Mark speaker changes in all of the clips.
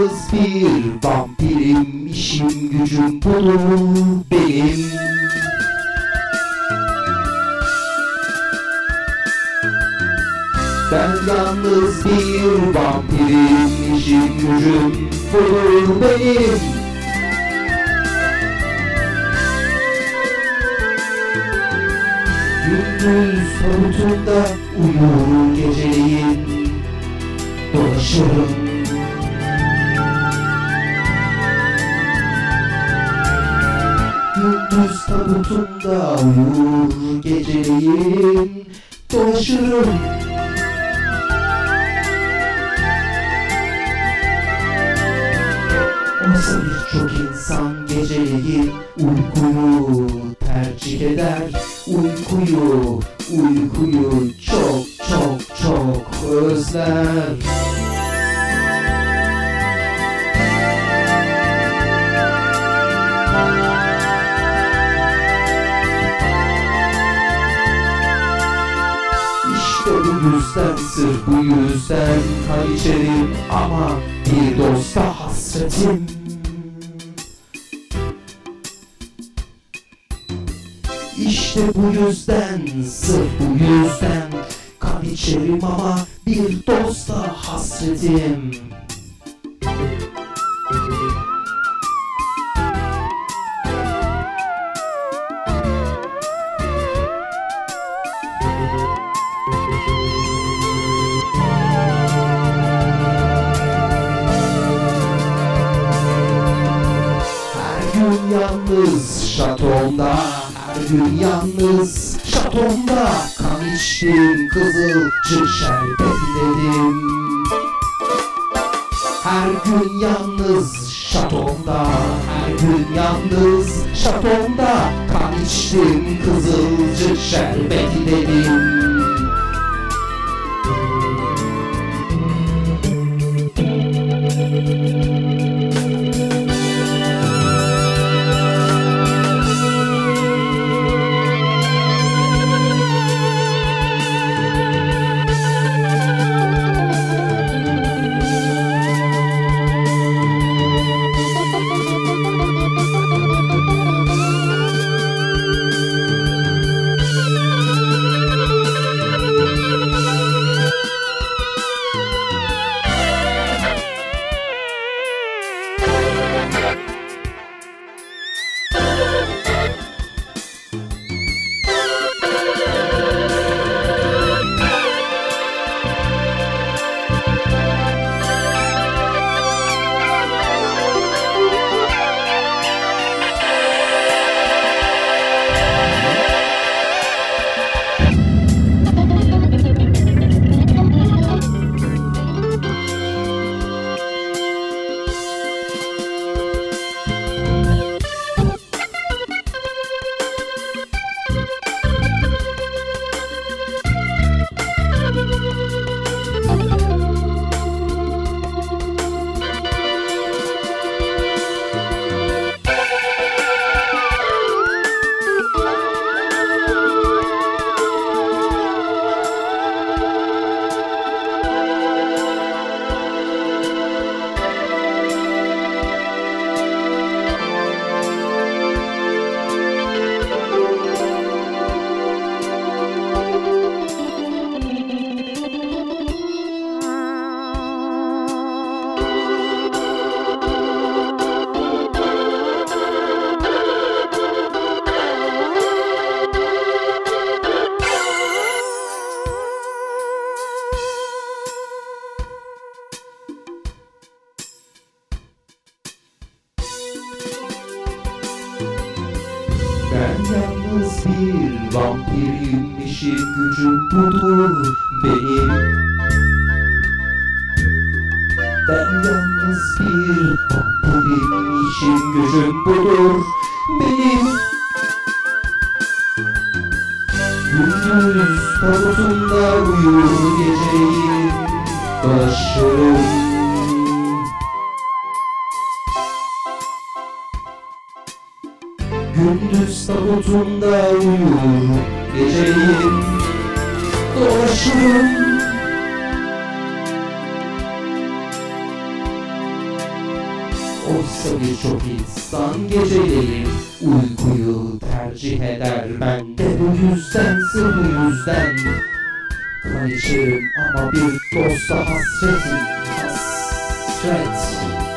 Speaker 1: yalnız bir vampirim işim gücüm budur benim. Ben yalnız bir vampirim işim gücüm budur benim. Gündüz tabutunda uyur geceleyin dolaşırım Tabutunda uyur geceleyin dolaşırım bu yüzden kan içerim ama bir dosta hasretim. Yalnız şatomda Her gün yalnız şatomda içtim kızılcık şerbeti dedim Her gün yalnız şatomda Her gün yalnız şatomda Kan içtim kızılcık yüzden sırf bu yüzden. Kan ama bir dosta hasretim Hasret.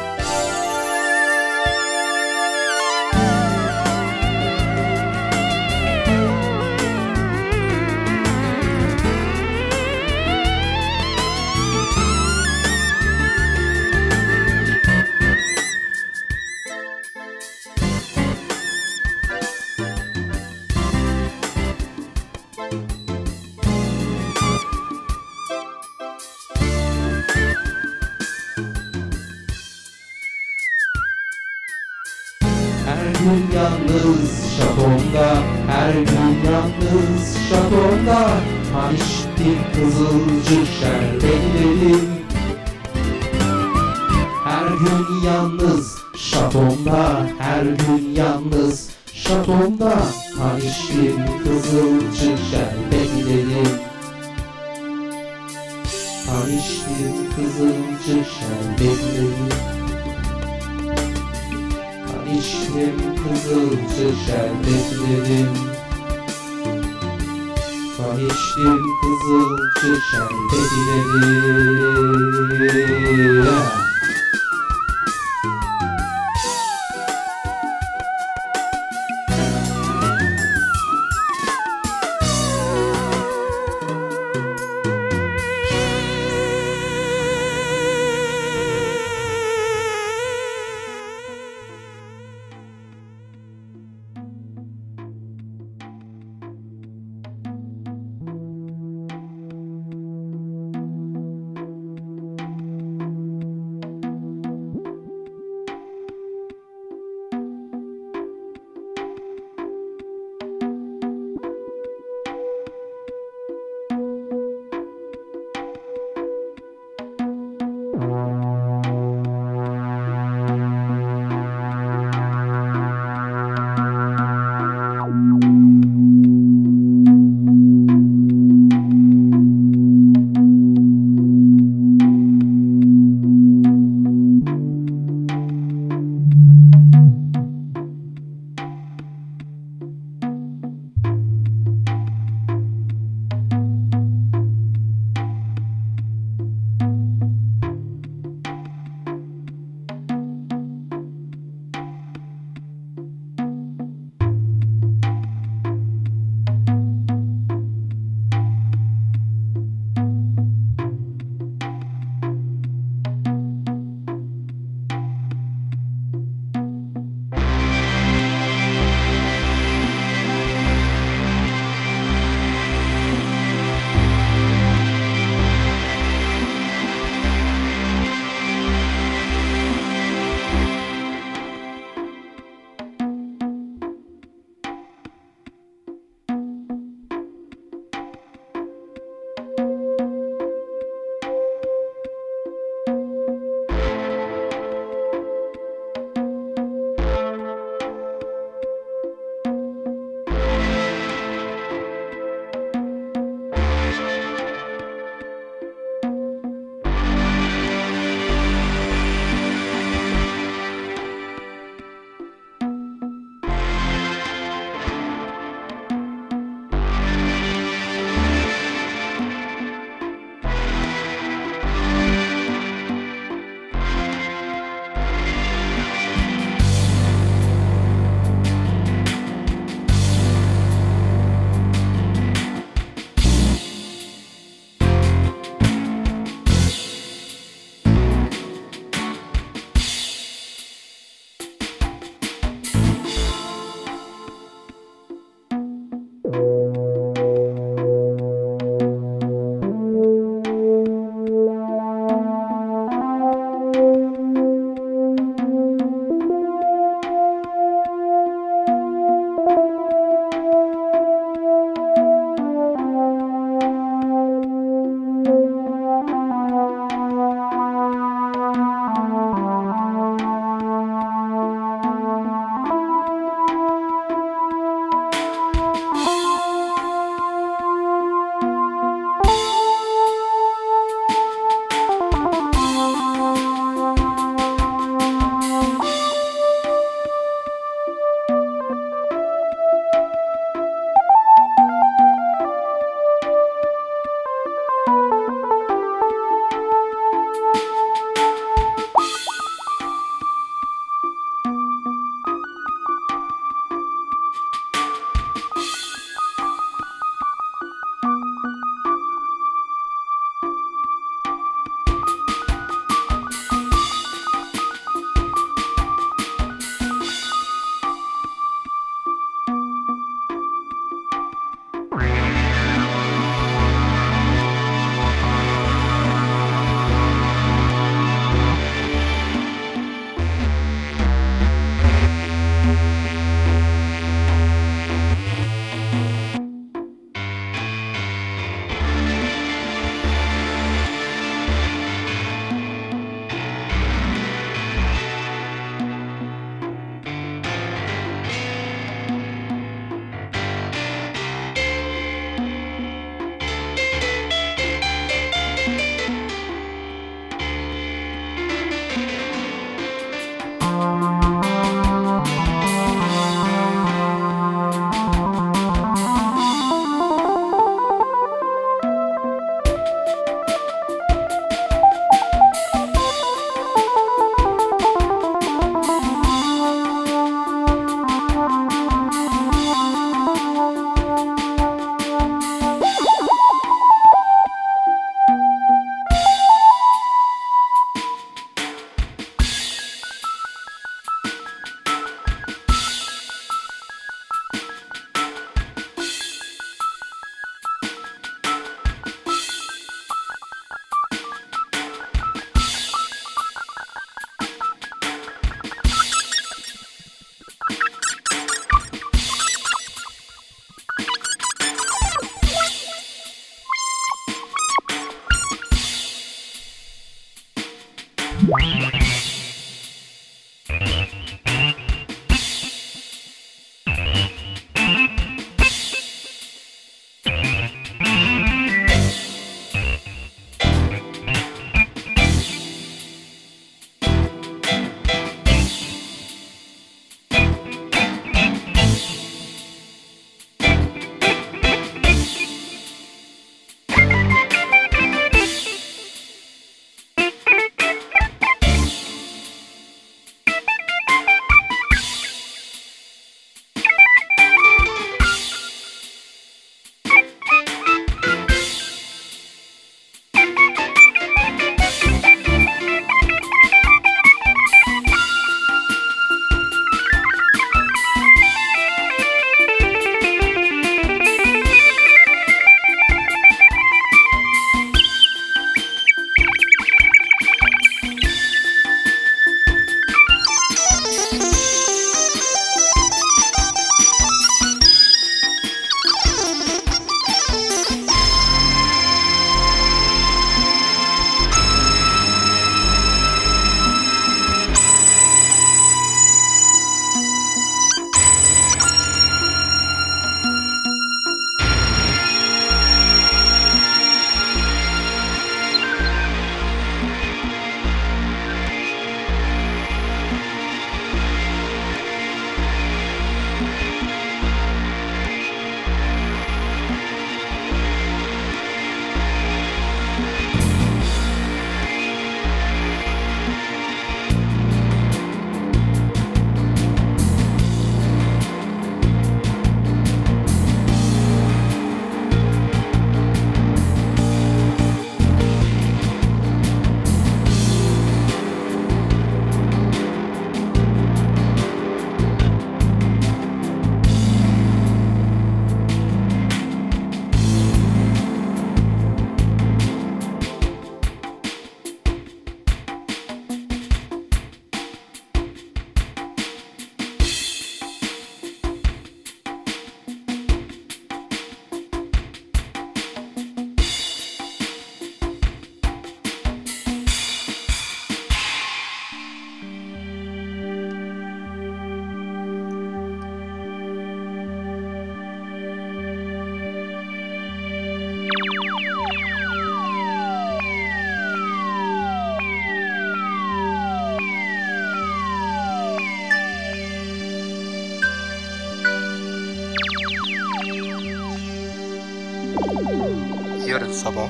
Speaker 2: Sabah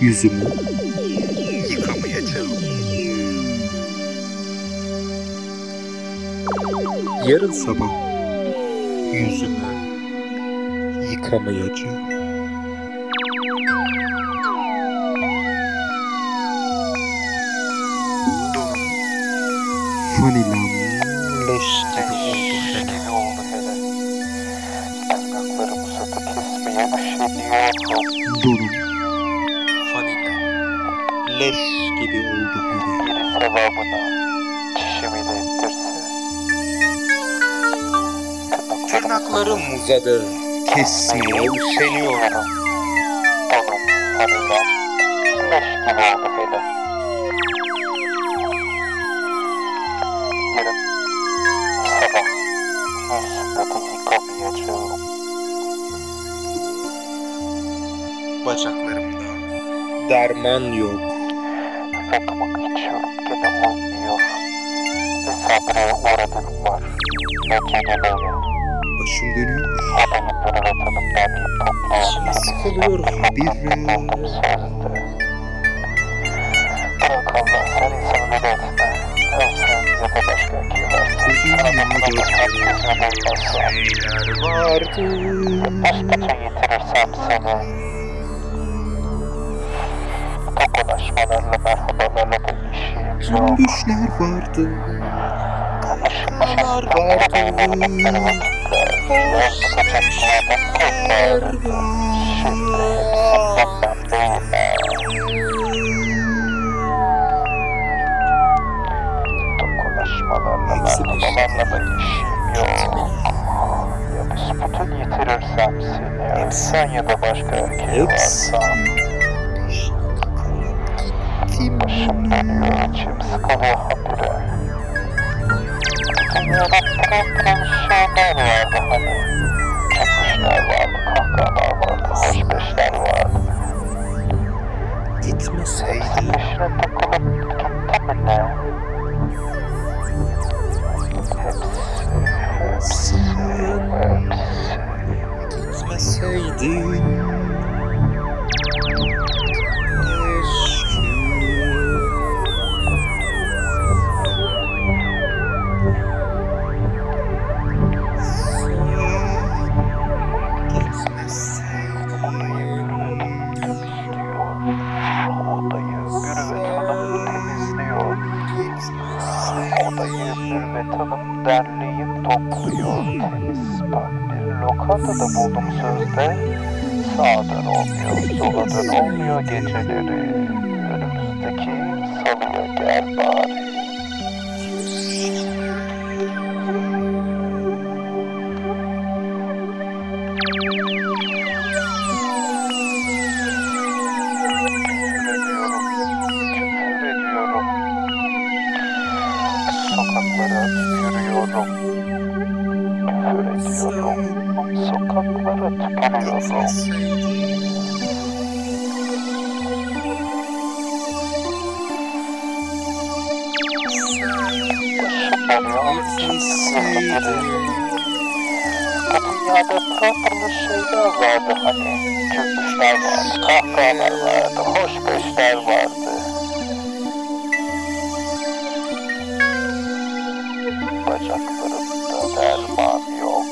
Speaker 2: yüzümü yıkamayacağım. Yarın sabah yüzümü yıkamayacağım. Donum fanilam leş gibi oldu hele.
Speaker 1: Biri sevabına çişimi de ettirse.
Speaker 2: Tırnaklarım uzadı. Kesmeye üşeniyorum. Derman yok.
Speaker 1: Rakımak içiyorum gene olmuyor. Ne sabraya uğradım var. Ne kelimeye.
Speaker 2: Başım dönüyor.
Speaker 1: Adamları ve tanımdan bir
Speaker 2: İçim sıkılıyor.
Speaker 1: Buldum sözde. Bırak Allah sen insanı bile etme. Ölsen ya da başka kim Sana bakmasam kimse bulmasam.
Speaker 2: şeyler vardı.
Speaker 1: Başkaça yitirirsem seni. Tokalaşmalarla merhabalarla da işim yok.
Speaker 2: Cümbüşler vardı. Kaykalar vardı. Hepsi
Speaker 1: Merhabalarla da işim yok. Ya büsbütün yitirirsem seni. Ölsen ya da başka erkeğe
Speaker 2: Hepsi.
Speaker 1: Varsan. Başım dönüyor, içim sıkılıyor habire. Dünyada pırıl pırıl şeyler vardı hani. Çöküşler vardı, kahkahalar vardı, hoş beşler vardı.
Speaker 2: Gitmeseydi.
Speaker 1: Olmuyor geceleri. Önümüzdeki salıya gel bari. Sokaklara tükürüyorum. Küfür ediyorum, sokaklara tükürüyorum. Dünyada pırpırlı şeyler vardı hani. Cümbüşler vardı, kahkahalar vardı, hoş beşler vardı. Bacaklarımda derman yok.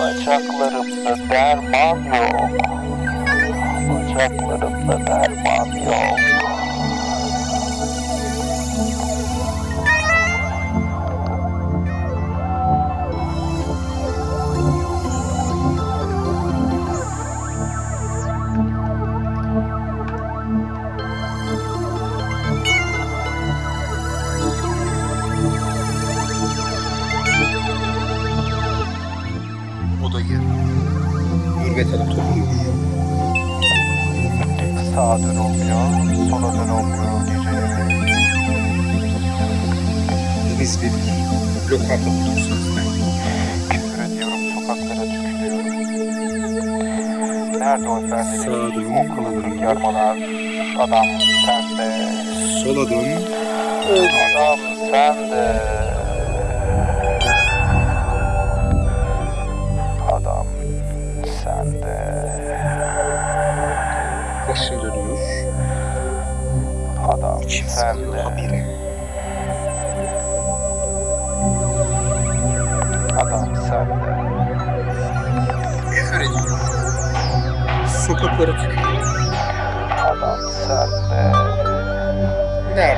Speaker 1: Bacaklarımda derman yok. Bacaklarımda derman yok. Adam sendin. Adam sende.
Speaker 2: Başım dönüyor.
Speaker 1: Adam sende. Adam sende.
Speaker 2: Küfür ediyor. Sokaklara tükürüyor.
Speaker 1: Adam sende de.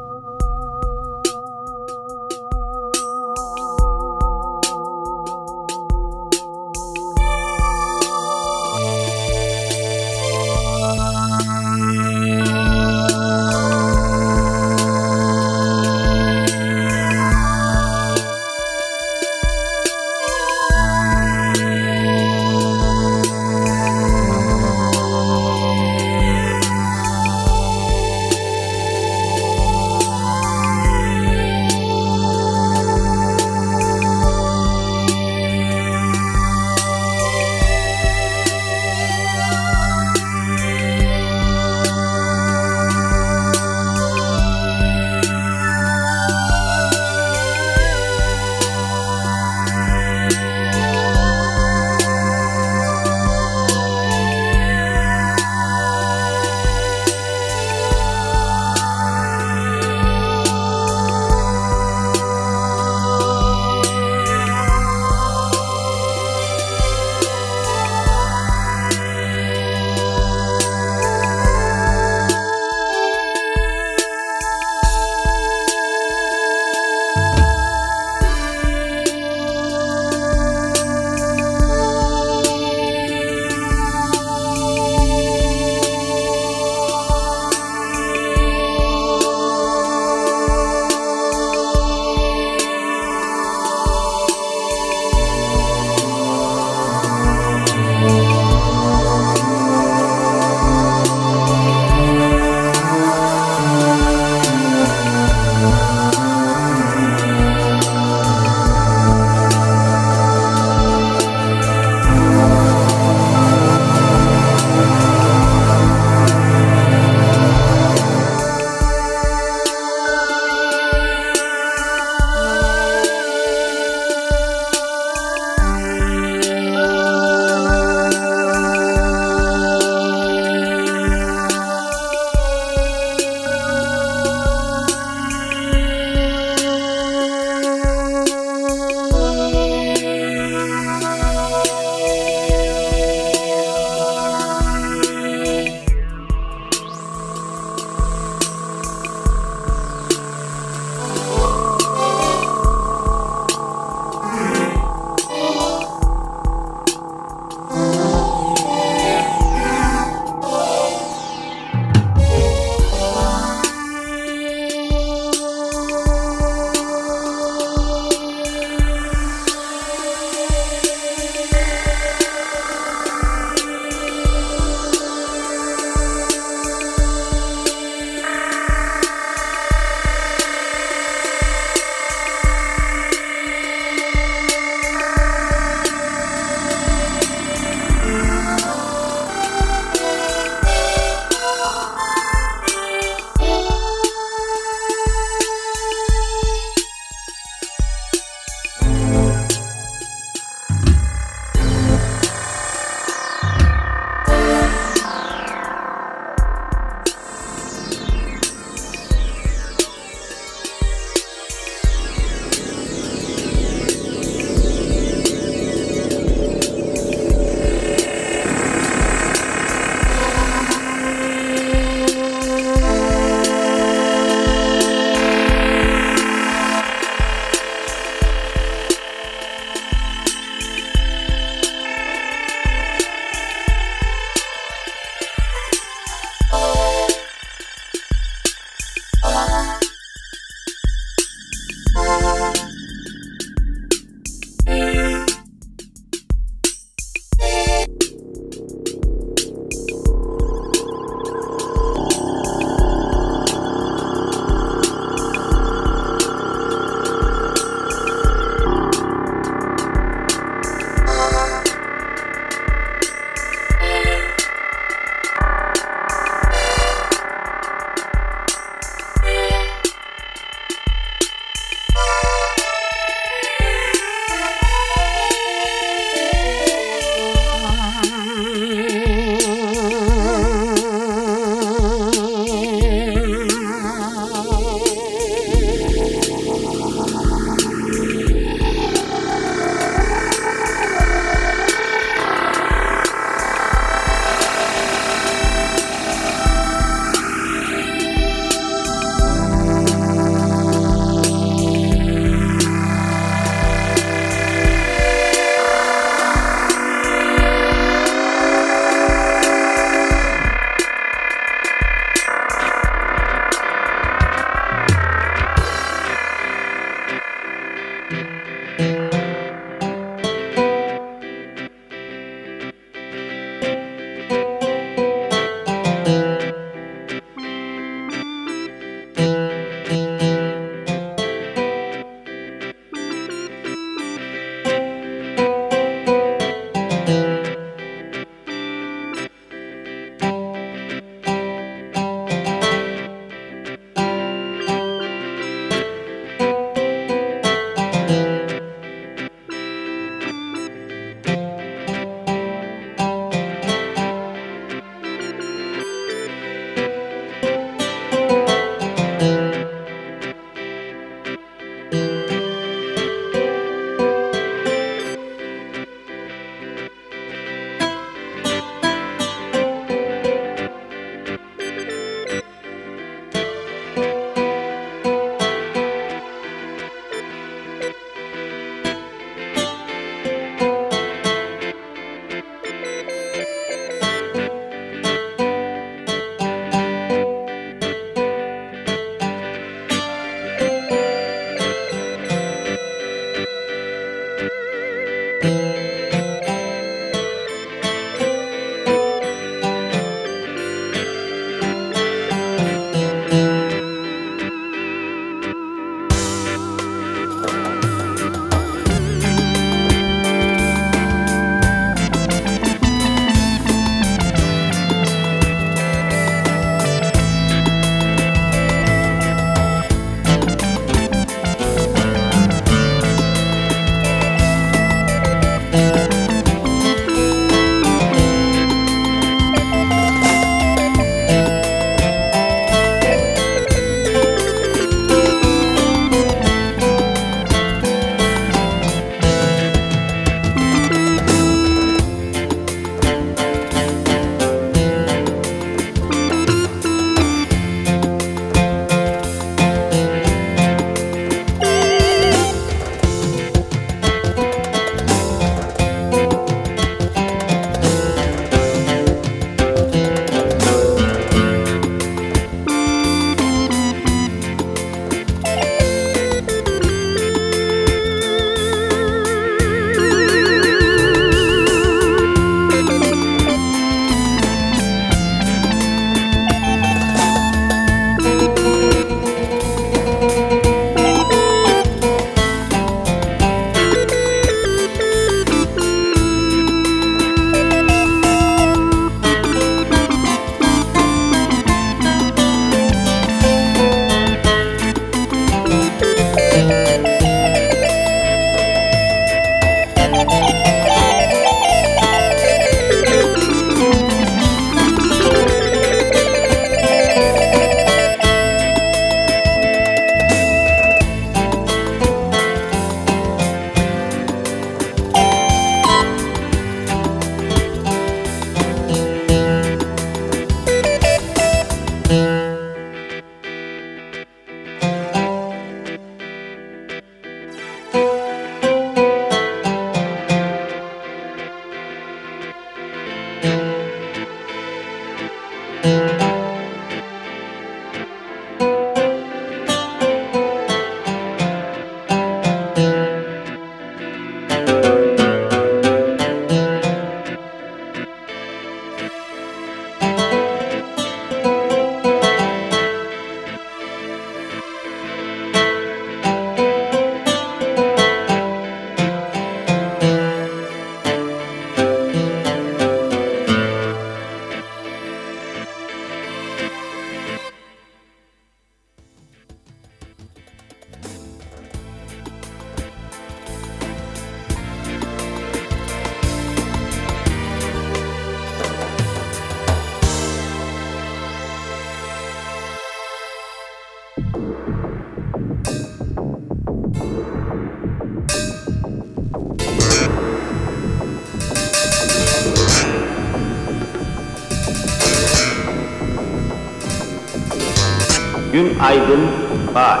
Speaker 3: Gün aydın var.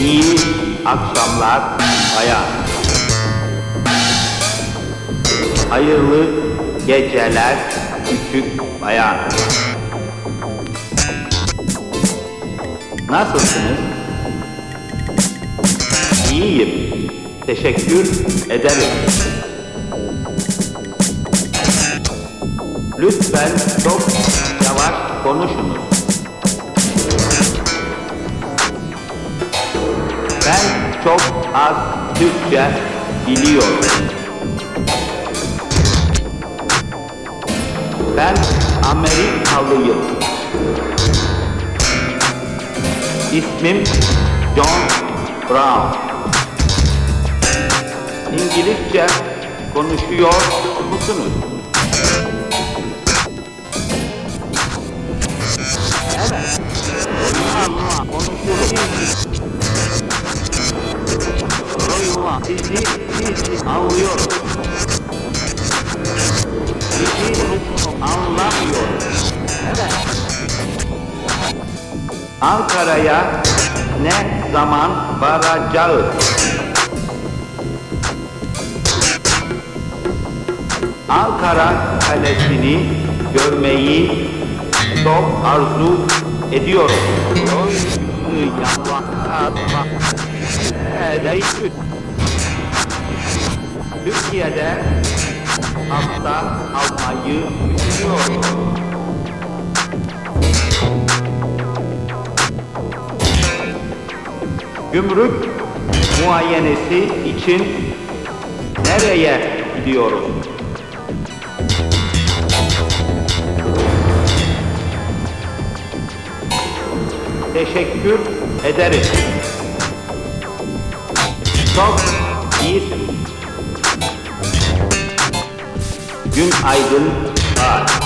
Speaker 3: İyi akşamlar bayan. Hayırlı geceler küçük bayan. Nasılsınız? İyiyim. Teşekkür ederim. Lütfen çok konuşunuz. Ben çok az Türkçe biliyorum. Ben Amerikalıyım. İsmim John Brown. İngilizce konuşuyor musunuz? Sizi, anlıyorum. Sizi anlamıyorum. Evet. Ankara'ya ne zaman varacağız? Ankara Kalesi'ni görmeyi çok arzu ediyorum. Oy, yallah, Allah. Ee, değişik. Türkiye'de hafta almayı düşünüyorum. Gümrük muayenesi için nereye gidiyoruz? Teşekkür ederiz. Çok iyisin. Gün aydın var.